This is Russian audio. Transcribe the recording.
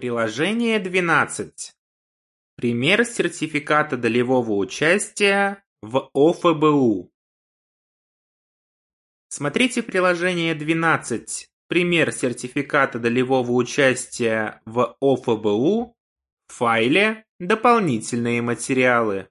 Приложение двенадцать. Пример сертификата долевого участия в ОФБУ. Смотрите приложение двенадцать. Пример сертификата долевого участия в ОФБУ в файле «Дополнительные материалы».